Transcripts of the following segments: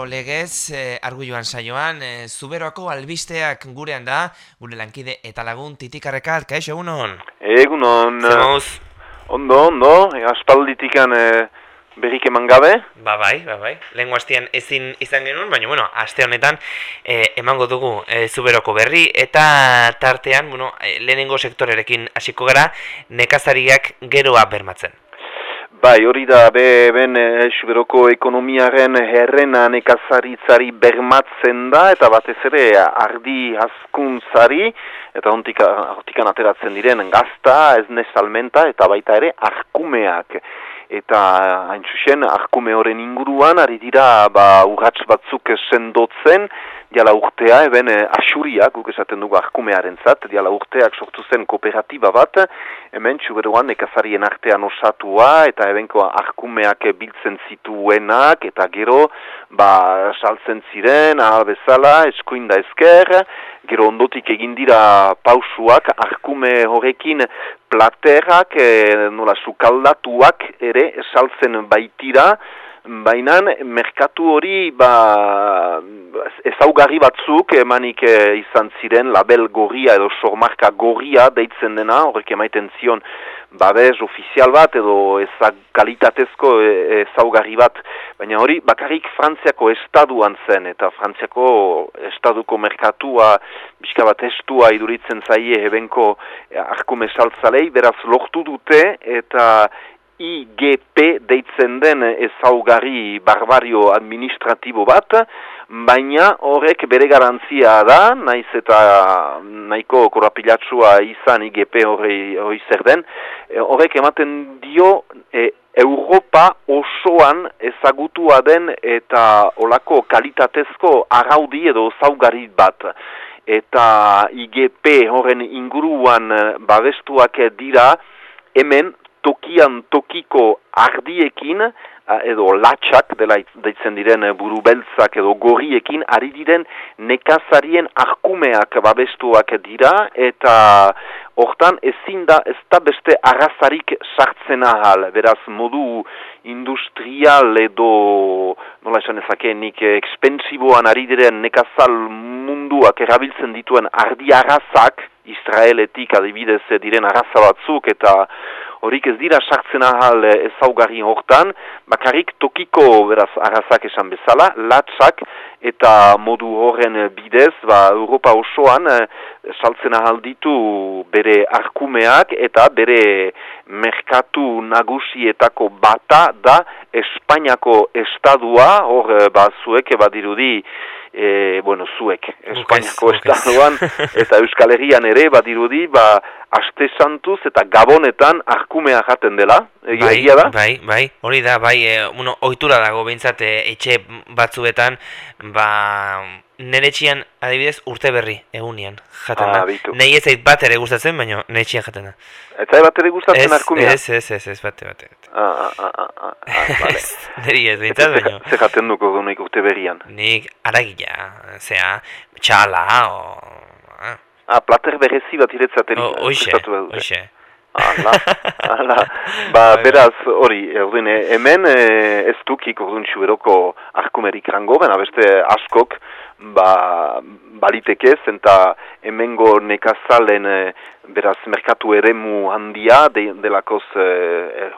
zubero legez, eh, argu joan saioan, eh, zuberoako albisteak gurean da, gure lankide eta lagun titikarrekar, kaixo, egunon? Egunon. Zemoz? Ondo, ondo, e, aspalditikan e, berrik eman gabe. Ba bai, ba bai, lehen guaztian ezin izan genuen, baina bueno, aste honetan e, emango dugu e, zuberoko berri, eta tartean, bueno, e, lehenengo sektorerekin hasiko gara, nekazariak geroa bermatzen. Bai, hori da, be, ben, e, suberoko ekonomiaren herrena nekazaritzari bermatzen da, eta batez ere ardi askuntzari, eta hontikan ateratzen diren gazta, ez nesalmenta, eta baita ere arkumeak. Eta hain zuzen, arkume horren inguruan, ari dira, ba, urratz batzuk sendotzen, diala urtea, eben eh, asuriak, guk esaten dugu arkumearen zat, diala urteak sortu zen kooperatiba bat, hemen txuberuan nekazarien artean osatua, eta ebenko arkumeak biltzen zituenak, eta gero, ba, saltzen ziren, ahal bezala, eskuinda ezker, gero ondotik egin dira pausuak, arkume horrekin platerak, e, nola, sukaldatuak ere saltzen baitira, Baina merkatu hori ba, ezaugarri batzuk emanik e, izan ziren label gorria edo sormarka gorria deitzen dena, horrek emaiten zion babes ofizial bat edo ezak kalitatezko e, ezaugarri bat. Baina hori bakarrik Frantziako estaduan zen eta Frantziako estaduko merkatua bizka bat estua iduritzen zaie ebenko arkume saltzalei, beraz lortu dute eta IGP deitzen den ezaugarri barbario administratibo bat, baina horrek bere garantzia da, naiz eta nahiko korapilatsua izan IGP hori zer den, e, horrek ematen dio e, Europa osoan ezagutua den eta olako kalitatezko araudi edo zaugarri bat. Eta IGP horren inguruan babestuak dira, hemen tokian tokiko ardiekin, edo latxak, dela deitzen diren buru beltzak edo gorriekin, ari diren nekazarien arkumeak babestuak dira, eta hortan ezin da ez da beste arrazarik sartzen ahal, beraz modu industrial edo, nola esan ezakenik, ekspensiboan ari diren nekazal munduak erabiltzen dituen ardi arrazak, Israeletik adibidez diren arraza batzuk eta horik ez dira sartzen ahal ezaugarri hortan, bakarrik tokiko beraz arrazak esan bezala, latsak eta modu horren bidez, ba, Europa osoan e, saltzen ahal ditu bere arkumeak eta bere merkatu nagusietako bata da Espainiako estadua, hor eh, ba, zuek badirudi e, bueno, zuek, Espainiako estaduan, eta Euskal Herrian ere, badirudi, ba, aste santuz eta gabonetan arkumea jaten dela, egia bai, da? Bai, bai, hori da, bai, e, bueno, oitura dago, behintzat, e, etxe batzuetan, ba, nire txian, adibidez, urte berri, egunian, jaten da. Ah, Nei ez bat ere gustatzen, baina nire txian jaten da. Eta bat ere gustatzen arkumea? Ez, ez, ez, ez, bate, bate. Ah, ah, ah, ah, ah, vale. Neri ez, bintzat, baina. Zer jaten duko nik urte berrian? Nik aragila, zea, txala, o... Ah, ah plater berrezi bat iretzaten. Oixe, oixe. Ala, ala. Ba, beraz, hori, erduen, hemen ez dukik urdun txuberoko arkumerik rango, baina beste askok, ba, balitekez, eta hemengo nekazalen e, beraz merkatu eremu handia de, delakoz e,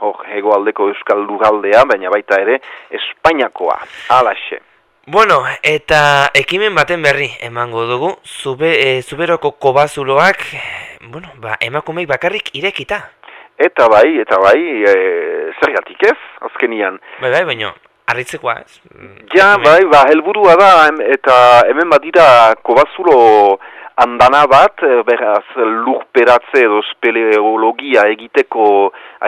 hor hegoaldeko euskal lugaldea, baina baita ere Espainiakoa, alaxe. Bueno, eta ekimen baten berri emango dugu, zube, e, zuberoko kobazuloak, bueno, ba, emakumei bakarrik irekita. Eta bai, eta bai, e, zergatik ez, azkenian. Bai, bai, baina, arritzekoa ez. Ja, bai, ba, helburua da, eta hemen badira kobazulo andana bat, eh, beraz lurperatze edo speleologia egiteko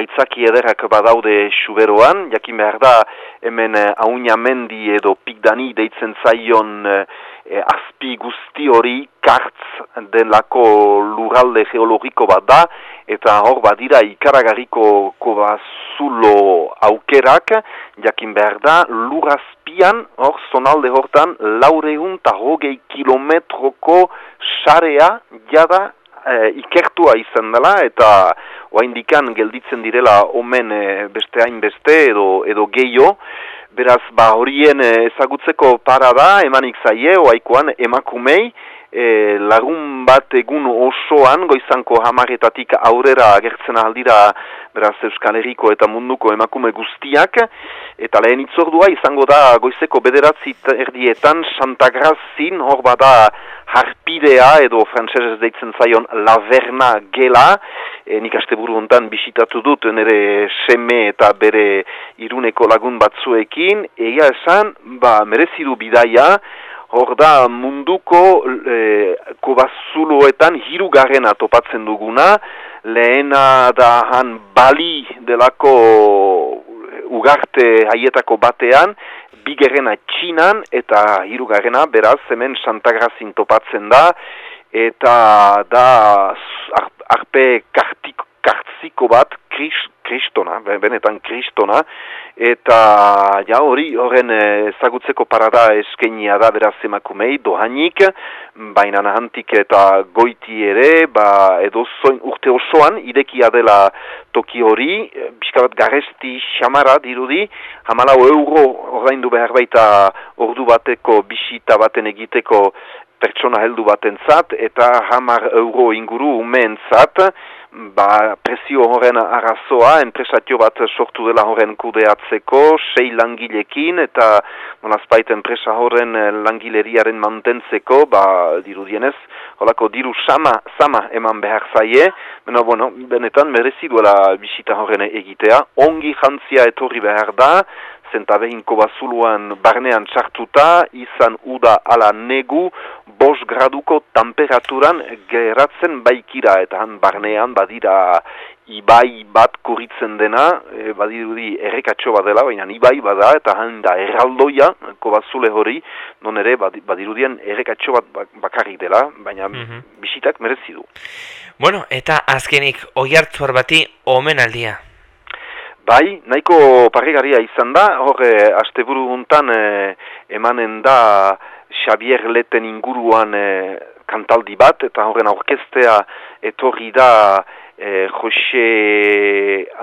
aitzaki ederrak badaude suberoan, jakin behar da hemen haunia eh, edo pikdani deitzen zaion eh, azpi guzti hori kartz denlako lurralde geologiko bat da, eta hor badira ikaragarriko kobazulo aukerak, jakin behar da, lurazpian, hor zonalde hortan, laureun eta hogei kilometroko sarea jada e, ikertua izan dela, eta oa indikan gelditzen direla omen e, beste hain beste edo, edo geio, beraz, ba, horien ezagutzeko para da, emanik zaie, oaikoan emakumei, e, lagun bat egun osoan, goizanko hamaretatik aurrera agertzen aldira beraz Euskal Herriko eta munduko emakume guztiak, eta lehen itzordua izango da goizeko bederatzi erdietan Santa Grazin, hor bada harpidea edo frantzesez deitzen zaion laverna gela, e, nik aste buru hontan bisitatu dut nire seme eta bere iruneko lagun batzuekin, egia esan, ba, merezidu bidaia, Hor da munduko e, kobazuloetan hirugarrena topatzen duguna, lehena da han bali delako ugarte haietako batean, bigerrena txinan eta hirugarrena beraz hemen Santagrazin topatzen da, eta da arpe kartiko, kartziko bat, kristona, benetan kristona, eta ja hori horren ezagutzeko parada eskenia da beraz emakumei dohanik, baina nahantik eta goiti ere, ba edo zoin urte osoan idekia dela toki hori, biskabat garesti xamara dirudi, hamalau euro horrein du behar baita ordu bateko bisita baten egiteko pertsona heldu batentzat eta hamar euro inguru umentzat, ba, presio horren arazoa, enpresatio bat sortu dela horren kudeatzeko, sei langilekin, eta monazpait enpresa horren eh, langileriaren mantentzeko, ba, dirudienez, holako diru sama, sama eman behar zaie, beno, bueno, benetan merezi duela bisita horren egitea, ongi jantzia etorri behar da, zentabehinko bazuluan barnean txartuta, izan uda ala negu, bos graduko temperaturan geratzen baikira, eta han barnean badira ibai bat kuritzen dena, e, badirudi errekatxo bat dela, baina ibai bada, eta han da erraldoia, kobazule hori, non ere badirudien errekatxo bat bakarrik dela, baina mm -hmm. bisitak merezi du. Bueno, eta azkenik, oi bati, omen aldia. Bai, nahiko parrigaria izan da, hor, e, asteburu guntan e, emanen da Xavier Leten inguruan e, kantaldi bat, eta horren aurkestea etorri da e, Jose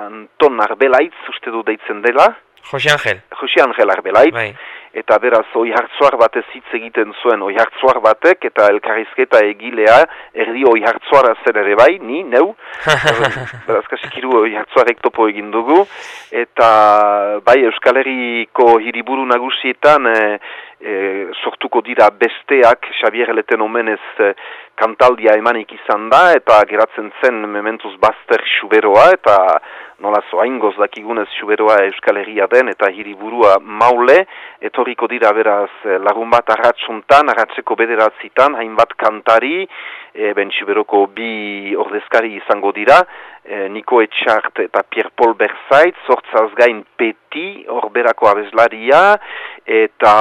Anton Arbelaitz, uste du deitzen dela. Jose Angel. Jose Angel Arbelaitz. Bai eta beraz oi hartzuar batez hitz egiten zuen oi hartzuar batek eta elkarrizketa egilea erdi oi hartzuara zer ere bai, ni, neu. Beraz kasikiru oi hartzuarek topo egin dugu. Eta bai Euskal Herriko hiriburu nagusietan e, e, sortuko dira besteak Xavier Leten omenez e, kantaldia emanik izan da eta geratzen zen mementuz bazter xuberoa eta nola zoain dakigunez xuberoa Euskal Herria den eta hiriburua maule, etorriko dira beraz eh, lagun bat arratsuntan, arratseko bederatzitan, hainbat kantari, e, ben xuberoko bi ordezkari izango dira, e, Niko Etxart eta Pierre Paul Berzait, sortzaz gain peti, hor berako abeslaria, eta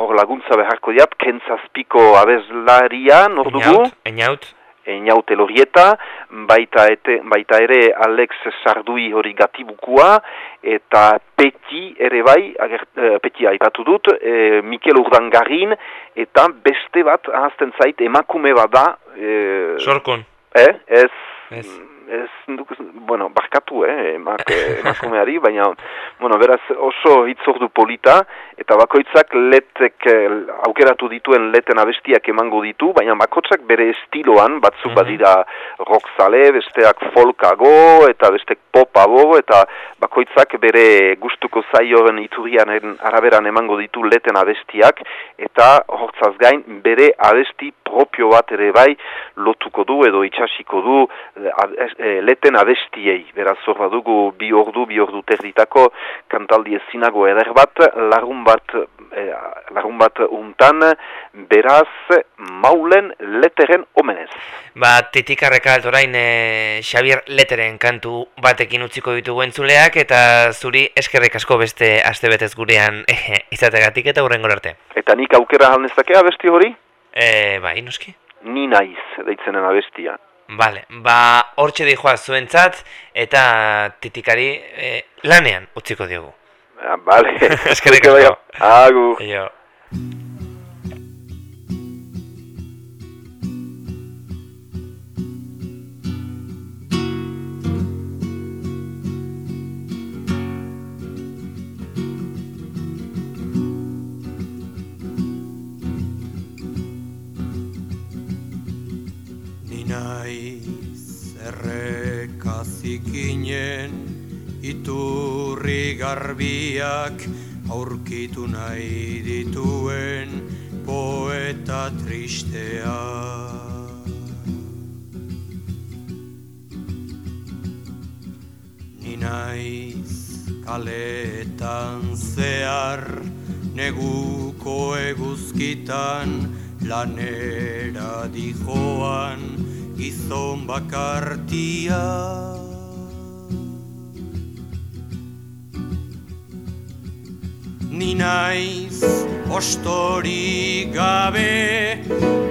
hor laguntza beharko diat, kentzazpiko abeslaria, nor dugu? Eniaut, Einaute lorieta, baita, ete, baita ere Alex Sardui hori gatibukua, eta Peti ere bai, ager, uh, Peti aipatu dut, e, Mikel Urdangarin, eta beste bat, ahazten zait, emakume bat da. E, Sorkon. Eh, ez... ez ez duk, bueno, barkatu, eh, emak, emakumeari, baina, bueno, beraz oso hitzordu polita, eta bakoitzak letek eh, aukeratu dituen leten abestiak emango ditu, baina bakoitzak bere estiloan, batzuk mm badira rockzale, besteak folkago, eta bestek popago, eta bakoitzak bere gustuko zaioen iturianen araberan emango ditu leten abestiak, eta hortzaz gain, bere abesti propio bat ere bai lotuko du edo itxasiko du eh, e, leten abestiei, beraz hor dugu bi ordu, bi ordu terditako kantaldi ezinago eder bat, lagun bat, e, lagun bat untan, beraz maulen leteren omenez. Ba, titikarreka altorain e, Xavier leteren kantu batekin utziko ditugu entzuleak, eta zuri eskerrik asko beste aste betez gurean e, izategatik eta hurren arte. Eta nik aukera halnezake abesti hori? E, ba, inoski? Ni naiz, deitzenen abestia. Vale, ba hortxe dijoa zuentzat eta titikari eh, lanean utziko diogu. Ah, vale. Eskerrik asko. Agu. Garbiak aurkitu nahi dituen poeta tristea. Ni naiz kaletan zehar neguko eguzkitan lanera dijoan gizon bakartia. Ni naiz ostori gabe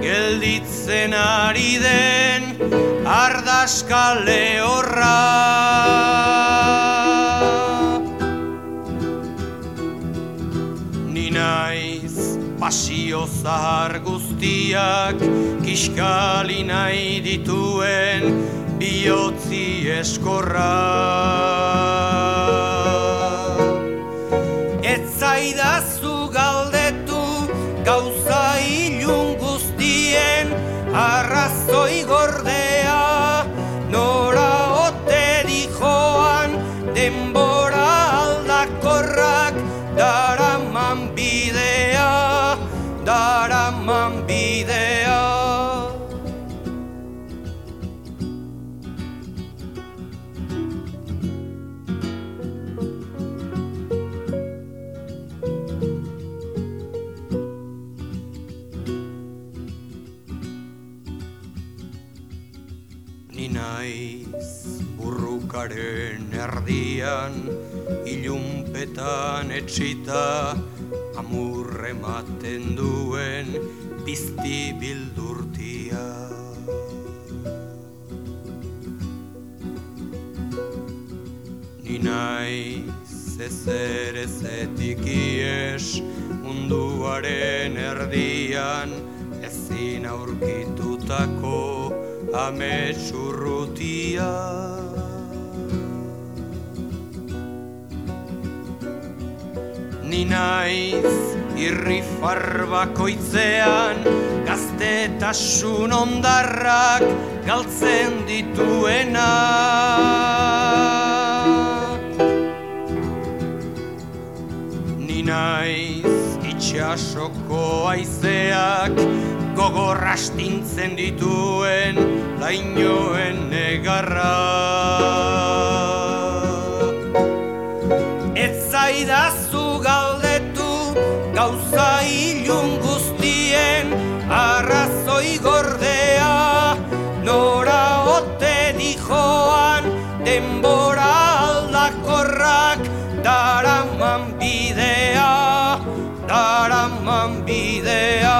gelditzen ari den ardaskale horra. Ni naiz pasio zahar guztiak kiskali nahi dituen bihotzi eskorra. aidazu burrukaren erdian ilunpetan etxita amurre maten duen pizti bildurtia. Ni naiz ezer ezetik ies munduaren erdian ezin aurkitutako ametsurrutia. Ni naiz irri farbakoitzean gaztetasun ondarrak galtzen dituena. Ni naiz itxasoko aizeak gogorra astintzen dituen lainoen negarra. Daraman bidea daraman bidea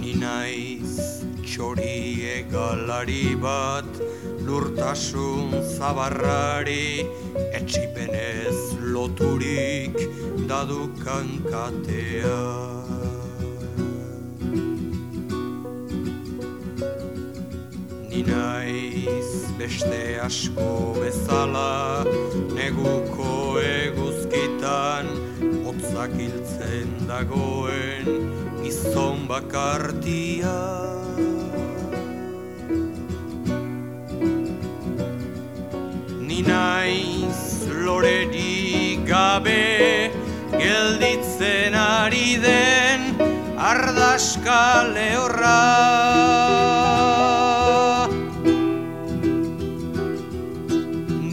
Ni naiz txori egalari bat lurtasun zabarrari etxipenez loturik dadukan katea. Ni naiz beste asko bezala neguko eguzkitan hotzak hiltzen dagoen gizon bakartia. Ni naiz loreri gabe gelditzen ari den ardaskale horra.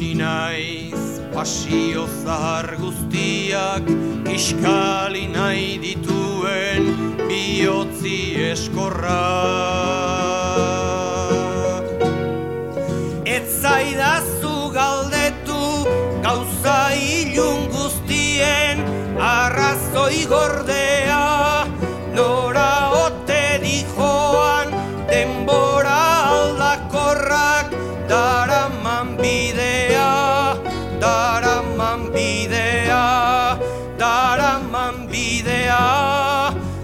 Ni naiz pasio zahar guztiak kiskali nahi dituen bihotzi eskorra. goi gordea Nora ote dijoan denbora aldakorrak Daraman bidea, daraman bidea Daraman bidea,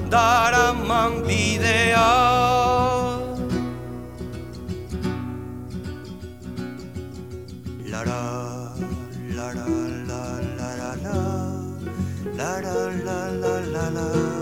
daraman bidea. La la la la la la la la la